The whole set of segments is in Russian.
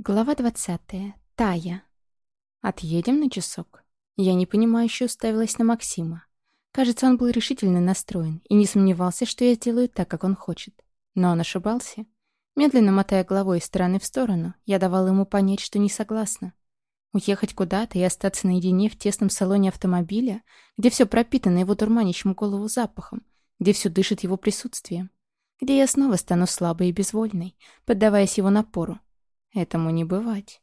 Глава двадцатая. Тая. Отъедем на часок. Я непонимающе уставилась на Максима. Кажется, он был решительно настроен и не сомневался, что я сделаю так, как он хочет. Но он ошибался. Медленно мотая головой из стороны в сторону, я давала ему понять, что не согласна. Уехать куда-то и остаться наедине в тесном салоне автомобиля, где все пропитано его дурманящим голову запахом, где все дышит его присутствием, где я снова стану слабой и безвольной, поддаваясь его напору, Этому не бывать.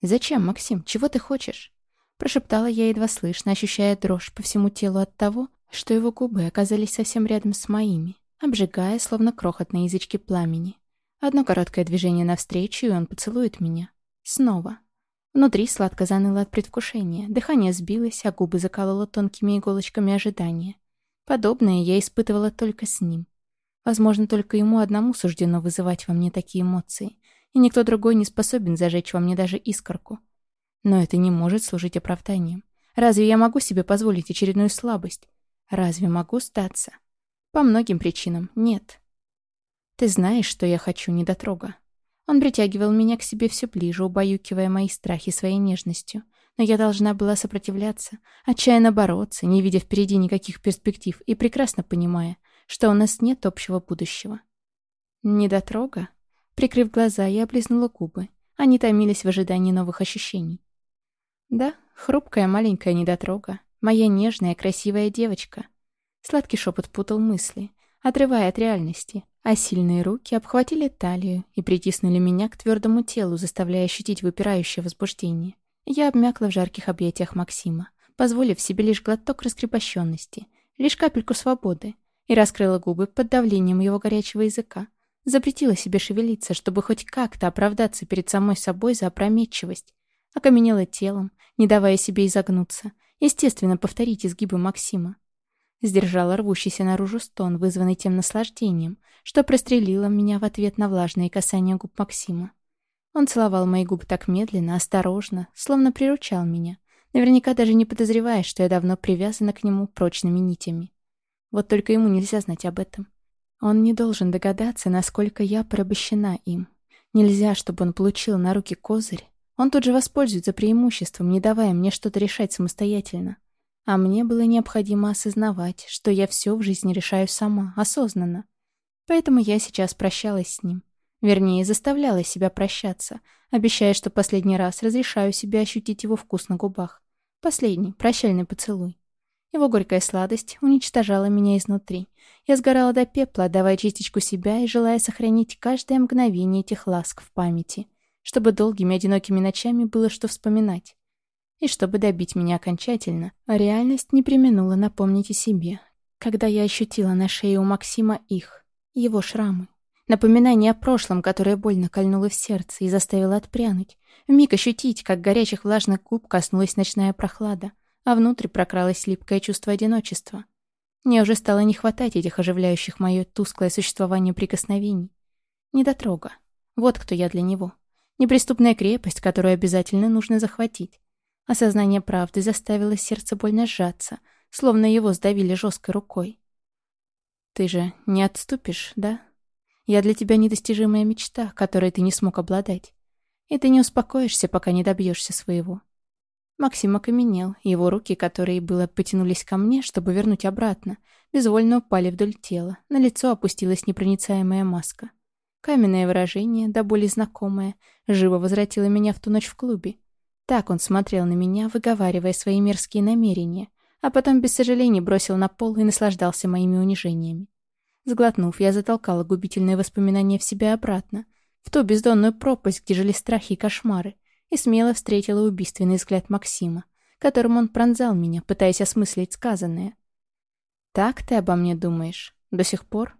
«Зачем, Максим? Чего ты хочешь?» Прошептала я едва слышно, ощущая дрожь по всему телу от того, что его губы оказались совсем рядом с моими, обжигая, словно крохотные язычки пламени. Одно короткое движение навстречу, и он поцелует меня. Снова. Внутри сладко заныло от предвкушения, дыхание сбилось, а губы закололо тонкими иголочками ожидания. Подобное я испытывала только с ним. Возможно, только ему одному суждено вызывать во мне такие эмоции — и никто другой не способен зажечь во мне даже искорку. Но это не может служить оправданием. Разве я могу себе позволить очередную слабость? Разве могу статься? По многим причинам нет. Ты знаешь, что я хочу недотрога. Он притягивал меня к себе все ближе, убаюкивая мои страхи своей нежностью. Но я должна была сопротивляться, отчаянно бороться, не видя впереди никаких перспектив и прекрасно понимая, что у нас нет общего будущего. Недотрога? Прикрыв глаза, я облизнула губы. Они томились в ожидании новых ощущений. Да, хрупкая маленькая недотрога. Моя нежная, красивая девочка. Сладкий шепот путал мысли, отрывая от реальности, а сильные руки обхватили талию и притиснули меня к твердому телу, заставляя ощутить выпирающее возбуждение. Я обмякла в жарких объятиях Максима, позволив себе лишь глоток раскрепощенности, лишь капельку свободы, и раскрыла губы под давлением его горячего языка, Запретила себе шевелиться, чтобы хоть как-то оправдаться перед самой собой за опрометчивость. Окаменела телом, не давая себе изогнуться. Естественно, повторить изгибы Максима. Сдержала рвущийся наружу стон, вызванный тем наслаждением, что прострелило меня в ответ на влажные касания губ Максима. Он целовал мои губы так медленно, осторожно, словно приручал меня, наверняка даже не подозревая, что я давно привязана к нему прочными нитями. Вот только ему нельзя знать об этом. Он не должен догадаться, насколько я порабощена им. Нельзя, чтобы он получил на руки козырь. Он тут же воспользуется преимуществом, не давая мне что-то решать самостоятельно. А мне было необходимо осознавать, что я все в жизни решаю сама, осознанно. Поэтому я сейчас прощалась с ним. Вернее, заставляла себя прощаться, обещая, что последний раз разрешаю себе ощутить его вкус на губах. Последний, прощальный поцелуй. Его горькая сладость уничтожала меня изнутри. Я сгорала до пепла, отдавая частичку себя и желая сохранить каждое мгновение этих ласк в памяти, чтобы долгими одинокими ночами было что вспоминать. И чтобы добить меня окончательно, а реальность не применула напомнить о себе, когда я ощутила на шее у Максима их, его шрамы. Напоминание о прошлом, которое больно кольнуло в сердце и заставило отпрянуть, вмиг ощутить, как горячих влажных губ коснулась ночная прохлада, а внутрь прокралось липкое чувство одиночества. Мне уже стало не хватать этих оживляющих мое тусклое существование прикосновений. Недотрога. Вот кто я для него. Неприступная крепость, которую обязательно нужно захватить. Осознание правды заставило сердце больно сжаться, словно его сдавили жесткой рукой. «Ты же не отступишь, да? Я для тебя недостижимая мечта, которой ты не смог обладать. И ты не успокоишься, пока не добьешься своего. Максим окаменел, его руки, которые было потянулись ко мне, чтобы вернуть обратно, безвольно упали вдоль тела, на лицо опустилась непроницаемая маска. Каменное выражение, да более знакомое, живо возвратило меня в ту ночь в клубе. Так он смотрел на меня, выговаривая свои мерзкие намерения, а потом без сожалений бросил на пол и наслаждался моими унижениями. Сглотнув, я затолкала губительные воспоминания в себя обратно, в ту бездонную пропасть, где жили страхи и кошмары, и смело встретила убийственный взгляд Максима, которым он пронзал меня, пытаясь осмыслить сказанное. «Так ты обо мне думаешь? До сих пор?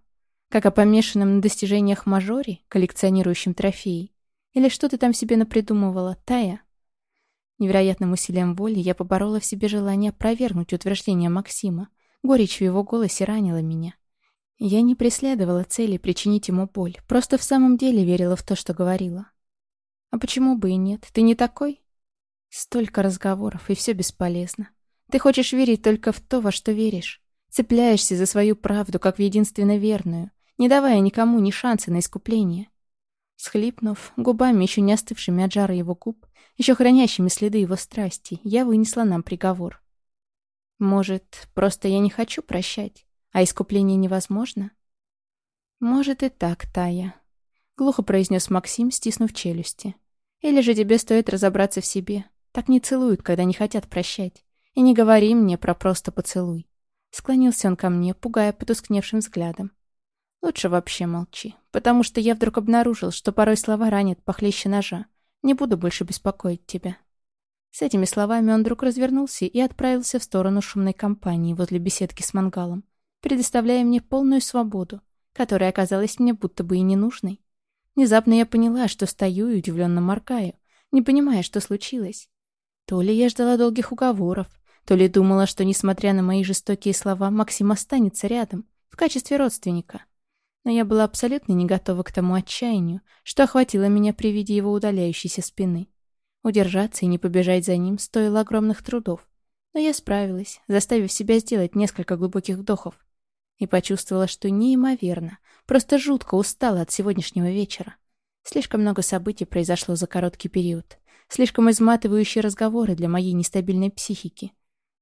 Как о помешанном на достижениях мажоре, коллекционирующем трофеи? Или что ты там себе напридумывала, Тая?» Невероятным усилием воли я поборола в себе желание опровергнуть утверждение Максима. Горечь в его голосе ранила меня. Я не преследовала цели причинить ему боль, просто в самом деле верила в то, что говорила. А почему бы и нет? Ты не такой? Столько разговоров, и все бесполезно. Ты хочешь верить только в то, во что веришь. Цепляешься за свою правду, как в единственно верную, не давая никому ни шанса на искупление. Схлипнув, губами, еще не остывшими от жара его губ, еще хранящими следы его страсти, я вынесла нам приговор. Может, просто я не хочу прощать, а искупление невозможно? Может и так, Тая. Глухо произнес Максим, стиснув челюсти. Или же тебе стоит разобраться в себе. Так не целуют, когда не хотят прощать. И не говори мне про просто поцелуй. Склонился он ко мне, пугая потускневшим взглядом. Лучше вообще молчи, потому что я вдруг обнаружил, что порой слова ранят похлеще ножа. Не буду больше беспокоить тебя. С этими словами он вдруг развернулся и отправился в сторону шумной компании возле беседки с мангалом, предоставляя мне полную свободу, которая оказалась мне будто бы и ненужной. Внезапно я поняла, что стою и удивленно моргаю, не понимая, что случилось. То ли я ждала долгих уговоров, то ли думала, что, несмотря на мои жестокие слова, Максим останется рядом, в качестве родственника. Но я была абсолютно не готова к тому отчаянию, что охватило меня при виде его удаляющейся спины. Удержаться и не побежать за ним стоило огромных трудов. Но я справилась, заставив себя сделать несколько глубоких вдохов. И почувствовала, что неимоверно, просто жутко устала от сегодняшнего вечера. Слишком много событий произошло за короткий период. Слишком изматывающие разговоры для моей нестабильной психики.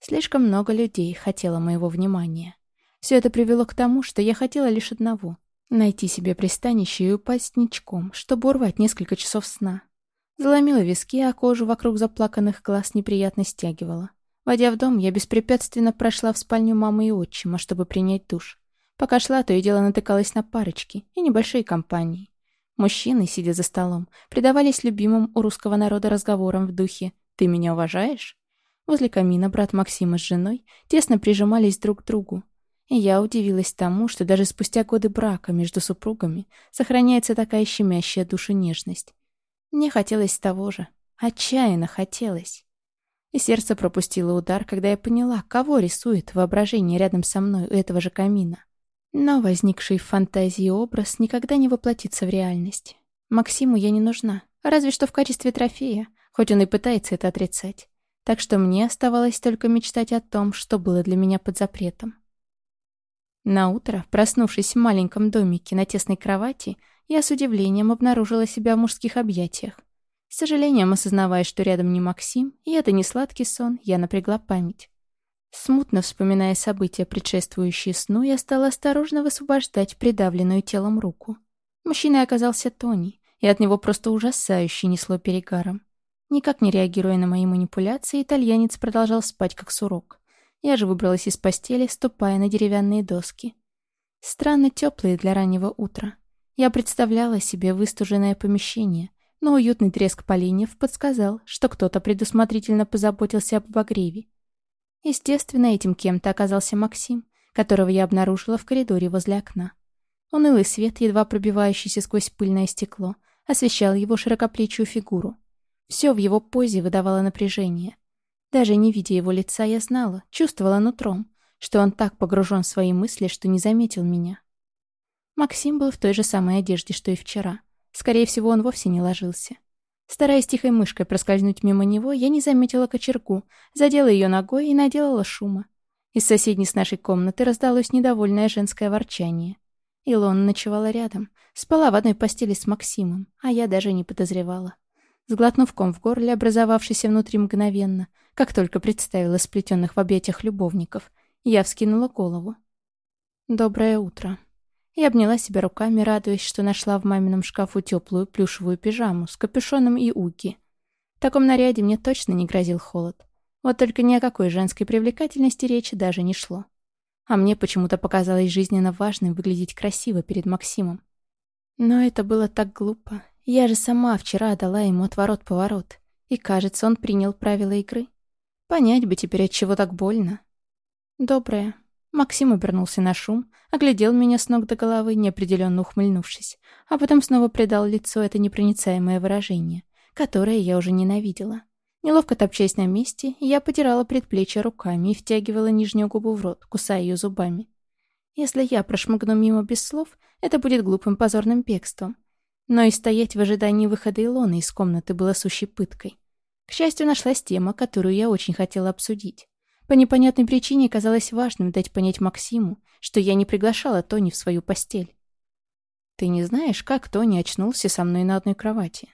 Слишком много людей хотело моего внимания. Все это привело к тому, что я хотела лишь одного — найти себе пристанище и упасть ничком, чтобы урвать несколько часов сна. Заломила виски, а кожу вокруг заплаканных глаз неприятно стягивала. Войдя в дом, я беспрепятственно прошла в спальню мамы и отчима, чтобы принять душ. Пока шла, то и дело натыкалась на парочки и небольшие компании. Мужчины, сидя за столом, предавались любимым у русского народа разговорам в духе «Ты меня уважаешь?». Возле камина брат Максима с женой тесно прижимались друг к другу. И я удивилась тому, что даже спустя годы брака между супругами сохраняется такая щемящая душа нежность. Мне хотелось того же. Отчаянно хотелось. И сердце пропустило удар, когда я поняла, кого рисует воображение рядом со мной у этого же камина. Но возникший в фантазии образ никогда не воплотится в реальность. Максиму я не нужна, разве что в качестве трофея, хоть он и пытается это отрицать. Так что мне оставалось только мечтать о том, что было для меня под запретом. На утро, проснувшись в маленьком домике на тесной кровати, я с удивлением обнаружила себя в мужских объятиях. С сожалением осознавая, что рядом не Максим, и это не сладкий сон, я напрягла память. Смутно вспоминая события, предшествующие сну, я стала осторожно высвобождать придавленную телом руку. Мужчина оказался Тони, и от него просто ужасающе несло перегаром. Никак не реагируя на мои манипуляции, итальянец продолжал спать как сурок. Я же выбралась из постели, ступая на деревянные доски. Странно теплые для раннего утра. Я представляла себе выстуженное помещение, но уютный треск поленьев подсказал, что кто-то предусмотрительно позаботился об обогреве. Естественно, этим кем-то оказался Максим, которого я обнаружила в коридоре возле окна. Унылый свет, едва пробивающийся сквозь пыльное стекло, освещал его широкоплечую фигуру. Все в его позе выдавало напряжение. Даже не видя его лица, я знала, чувствовала нутром, что он так погружен в свои мысли, что не заметил меня. Максим был в той же самой одежде, что и вчера. Скорее всего, он вовсе не ложился. Стараясь тихой мышкой проскользнуть мимо него, я не заметила кочергу, задела ее ногой и наделала шума. Из соседней с нашей комнаты раздалось недовольное женское ворчание. Илона ночевала рядом, спала в одной постели с Максимом, а я даже не подозревала. Сглотнув ком в горле, образовавшийся внутри мгновенно, как только представила сплетенных в объятиях любовников, я вскинула голову. «Доброе утро», и обняла себя руками, радуясь, что нашла в мамином шкафу теплую плюшевую пижаму с капюшоном и уги. В таком наряде мне точно не грозил холод. Вот только ни о какой женской привлекательности речи даже не шло. А мне почему-то показалось жизненно важным выглядеть красиво перед Максимом. Но это было так глупо. Я же сама вчера дала ему отворот-поворот. И, кажется, он принял правила игры. Понять бы теперь, от чего так больно. Доброе. Максим обернулся на шум, оглядел меня с ног до головы, неопределенно ухмыльнувшись, а потом снова придал лицо это непроницаемое выражение, которое я уже ненавидела. Неловко топчась на месте, я потирала предплечье руками и втягивала нижнюю губу в рот, кусая ее зубами. Если я прошмыгну мимо без слов, это будет глупым позорным бегством. Но и стоять в ожидании выхода Илоны из комнаты было сущей пыткой. К счастью, нашлась тема, которую я очень хотела обсудить. По непонятной причине казалось важным дать понять Максиму, что я не приглашала Тони в свою постель. Ты не знаешь, как Тони очнулся со мной на одной кровати.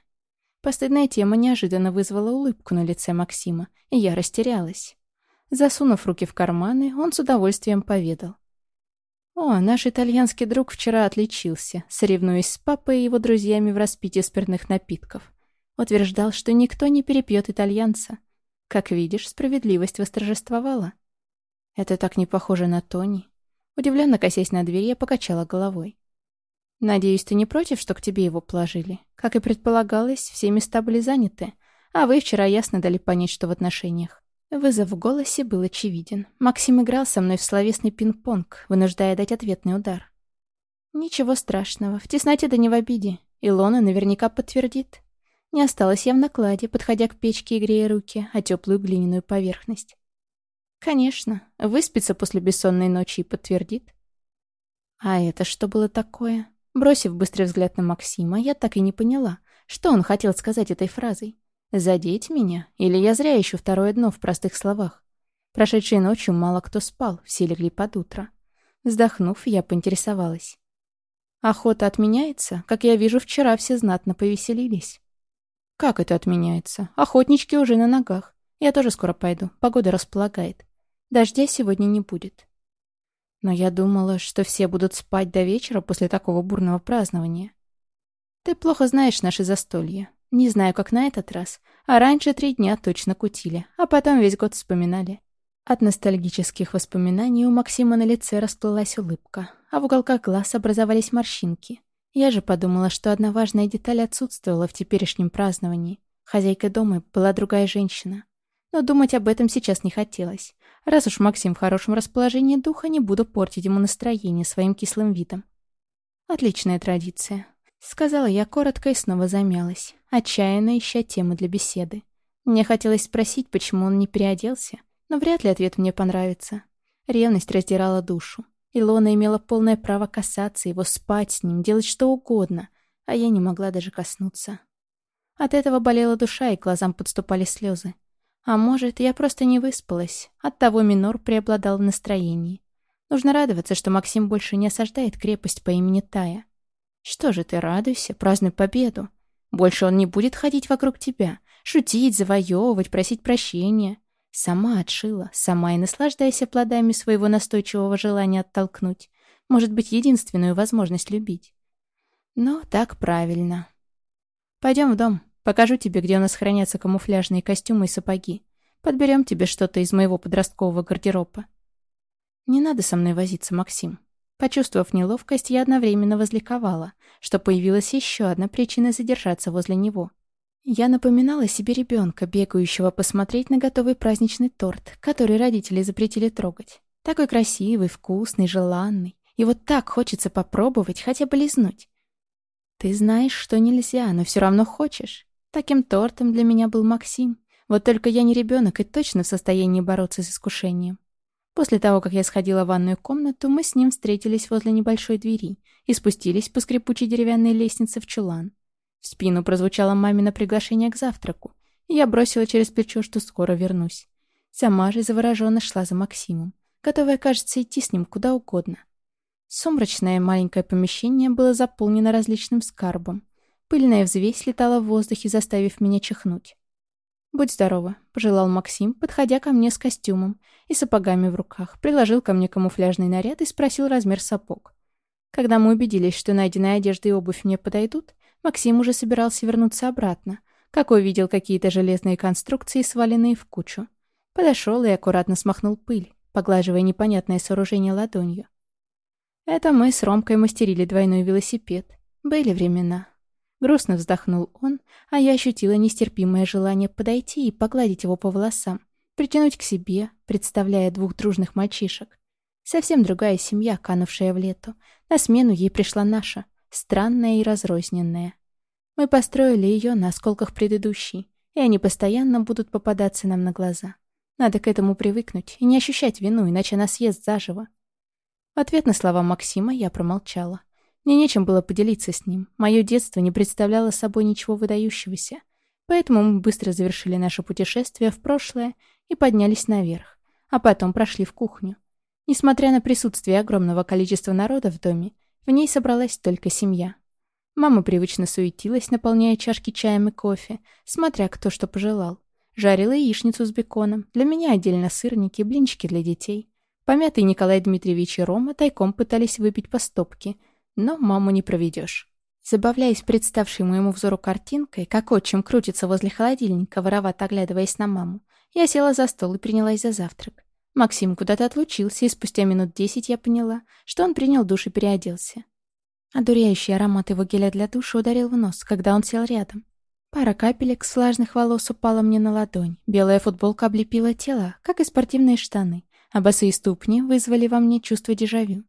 Постыдная тема неожиданно вызвала улыбку на лице Максима, и я растерялась. Засунув руки в карманы, он с удовольствием поведал. «О, наш итальянский друг вчера отличился, соревнуясь с папой и его друзьями в распитии спиртных напитков. Утверждал, что никто не перепьет итальянца. Как видишь, справедливость восторжествовала». «Это так не похоже на Тони». Удивленно косясь на дверь, я покачала головой. «Надеюсь, ты не против, что к тебе его положили? Как и предполагалось, все места были заняты, а вы вчера ясно дали понять, что в отношениях». Вызов в голосе был очевиден. Максим играл со мной в словесный пинг-понг, вынуждая дать ответный удар. «Ничего страшного, в тесноте да не в обиде. Илона наверняка подтвердит. Не осталось я в накладе, подходя к печке и грея руки, а теплую глиняную поверхность. Конечно, выспится после бессонной ночи и подтвердит. А это что было такое? Бросив быстрый взгляд на Максима, я так и не поняла, что он хотел сказать этой фразой. «Задеть меня? Или я зря ищу второе дно в простых словах?» Прошедшей ночью мало кто спал, все легли под утро. Вздохнув, я поинтересовалась. «Охота отменяется? Как я вижу, вчера все знатно повеселились». «Как это отменяется? Охотнички уже на ногах. Я тоже скоро пойду, погода располагает. Дождя сегодня не будет». Но я думала, что все будут спать до вечера после такого бурного празднования. Ты плохо знаешь наши застолья. Не знаю, как на этот раз, а раньше три дня точно кутили, а потом весь год вспоминали. От ностальгических воспоминаний у Максима на лице расплылась улыбка, а в уголках глаз образовались морщинки. Я же подумала, что одна важная деталь отсутствовала в теперешнем праздновании. Хозяйкой дома была другая женщина. Но думать об этом сейчас не хотелось. Раз уж Максим в хорошем расположении духа, не буду портить ему настроение своим кислым видом. Отличная традиция. Сказала я коротко и снова замялась, отчаянно ища темы для беседы. Мне хотелось спросить, почему он не переоделся, но вряд ли ответ мне понравится. Ревность раздирала душу. Илона имела полное право касаться его, спать с ним, делать что угодно, а я не могла даже коснуться. От этого болела душа, и глазам подступали слезы. А может, я просто не выспалась. Оттого Минор преобладал в настроении. Нужно радоваться, что Максим больше не осаждает крепость по имени Тая. Что же ты радуйся, празднуй победу. Больше он не будет ходить вокруг тебя, шутить, завоевывать, просить прощения. Сама отшила, сама и наслаждайся плодами своего настойчивого желания оттолкнуть. Может быть, единственную возможность любить. Но так правильно. Пойдем в дом. Покажу тебе, где у нас хранятся камуфляжные костюмы и сапоги. Подберем тебе что-то из моего подросткового гардероба. Не надо со мной возиться, Максим. Почувствовав неловкость, я одновременно возликовала, что появилась еще одна причина задержаться возле него. Я напоминала себе ребенка, бегающего посмотреть на готовый праздничный торт, который родители запретили трогать. Такой красивый, вкусный, желанный. И вот так хочется попробовать, хотя бы лизнуть. Ты знаешь, что нельзя, но все равно хочешь. Таким тортом для меня был Максим. Вот только я не ребенок и точно в состоянии бороться с искушением. После того, как я сходила в ванную комнату, мы с ним встретились возле небольшой двери и спустились по скрипучей деревянной лестнице в чулан. В спину прозвучало мамино приглашение к завтраку, я бросила через плечо, что скоро вернусь. Сама же завороженно шла за Максимом, готовая, кажется, идти с ним куда угодно. Сумрачное маленькое помещение было заполнено различным скарбом, Пыльная взвесь летала в воздухе, заставив меня чихнуть. «Будь здорова», — пожелал Максим, подходя ко мне с костюмом и сапогами в руках, приложил ко мне камуфляжный наряд и спросил размер сапог. Когда мы убедились, что найденная одежда и обувь мне подойдут, Максим уже собирался вернуться обратно, как увидел какие-то железные конструкции, сваленные в кучу. Подошел и аккуратно смахнул пыль, поглаживая непонятное сооружение ладонью. Это мы с Ромкой мастерили двойной велосипед. Были времена. Грустно вздохнул он, а я ощутила нестерпимое желание подойти и погладить его по волосам, притянуть к себе, представляя двух дружных мальчишек. Совсем другая семья, канувшая в лету. На смену ей пришла наша, странная и разрозненная. Мы построили ее на осколках предыдущей, и они постоянно будут попадаться нам на глаза. Надо к этому привыкнуть и не ощущать вину, иначе нас съест заживо. В ответ на слова Максима я промолчала. Мне нечем было поделиться с ним. Мое детство не представляло собой ничего выдающегося. Поэтому мы быстро завершили наше путешествие в прошлое и поднялись наверх, а потом прошли в кухню. Несмотря на присутствие огромного количества народа в доме, В ней собралась только семья. Мама привычно суетилась, наполняя чашки чаем и кофе, смотря кто что пожелал. Жарила яичницу с беконом, для меня отдельно сырники, блинчики для детей. Помятый Николай Дмитриевич и Рома тайком пытались выпить по стопке, но маму не проведешь. Забавляясь представшей моему взору картинкой, как отчим крутится возле холодильника, воровато оглядываясь на маму, я села за стол и принялась за завтрак. Максим куда-то отлучился, и спустя минут десять я поняла, что он принял душ и переоделся. Одуряющий аромат его геля для душа ударил в нос, когда он сел рядом. Пара капелек с влажных волос упала мне на ладонь. Белая футболка облепила тело, как и спортивные штаны, а босые ступни вызвали во мне чувство дежавю.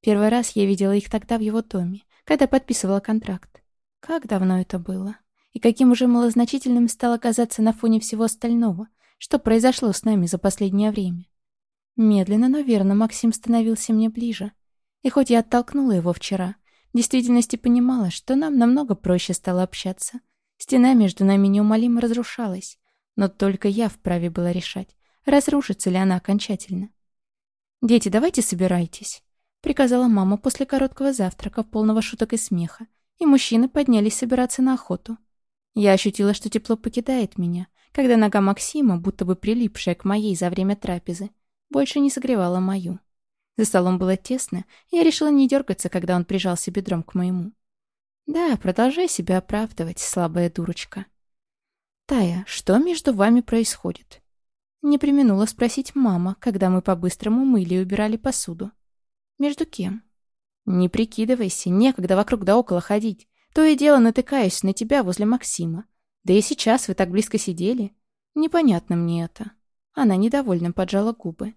Первый раз я видела их тогда в его доме, когда подписывала контракт. Как давно это было? И каким уже малозначительным стало казаться на фоне всего остального, что произошло с нами за последнее время. Медленно, но верно Максим становился мне ближе. И хоть я оттолкнула его вчера, в действительности понимала, что нам намного проще стало общаться. Стена между нами неумолимо разрушалась, но только я вправе была решать, разрушится ли она окончательно. «Дети, давайте собирайтесь», — приказала мама после короткого завтрака, полного шуток и смеха, и мужчины поднялись собираться на охоту. Я ощутила, что тепло покидает меня, когда нога Максима, будто бы прилипшая к моей за время трапезы, больше не согревала мою. За столом было тесно, и я решила не дергаться, когда он прижался бедром к моему. «Да, продолжай себя оправдывать, слабая дурочка». «Тая, что между вами происходит?» Не применула спросить мама, когда мы по-быстрому мыли и убирали посуду. «Между кем?» «Не прикидывайся, некогда вокруг да около ходить. То и дело натыкаюсь на тебя возле Максима. Да и сейчас вы так близко сидели. Непонятно мне это». Она недовольно поджала губы.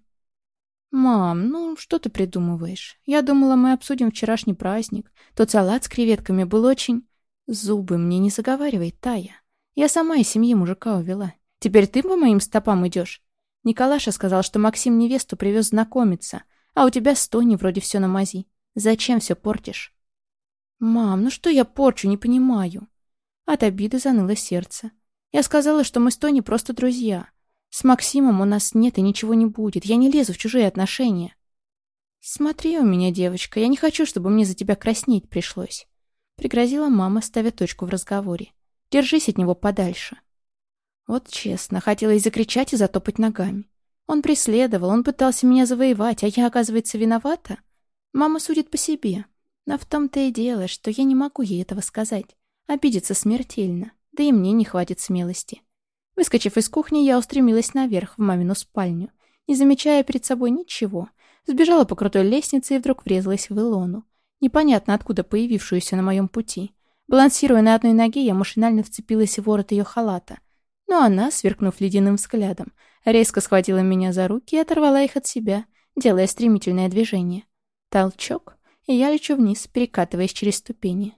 «Мам, ну что ты придумываешь? Я думала, мы обсудим вчерашний праздник. Тот салат с креветками был очень...» «Зубы мне не заговаривай, Тая. Я сама из семьи мужика увела. Теперь ты по моим стопам идешь. Николаша сказал, что Максим невесту привез знакомиться, а у тебя с Тони вроде все на мази. Зачем все портишь?» «Мам, ну что я порчу, не понимаю». От обиды заныло сердце. Я сказала, что мы с Тони просто друзья. С Максимом у нас нет и ничего не будет. Я не лезу в чужие отношения. Смотри у меня, девочка, я не хочу, чтобы мне за тебя краснеть пришлось. Пригрозила мама, ставя точку в разговоре. Держись от него подальше. Вот честно, хотелось закричать и затопать ногами. Он преследовал, он пытался меня завоевать, а я, оказывается, виновата? Мама судит по себе. Но в том-то и дело, что я не могу ей этого сказать. Обидеться смертельно, да и мне не хватит смелости. Выскочив из кухни, я устремилась наверх, в мамину спальню, не замечая перед собой ничего. Сбежала по крутой лестнице и вдруг врезалась в Илону, непонятно откуда появившуюся на моем пути. Балансируя на одной ноге, я машинально вцепилась в ворот ее халата. Но она, сверкнув ледяным взглядом, резко схватила меня за руки и оторвала их от себя, делая стремительное движение. Толчок, и я лечу вниз, перекатываясь через ступени.